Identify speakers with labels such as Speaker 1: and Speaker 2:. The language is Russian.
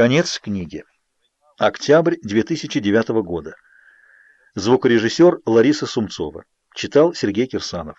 Speaker 1: Конец книги. Октябрь 2009 года. Звукорежиссер Лариса Сумцова. Читал Сергей Кирсанов.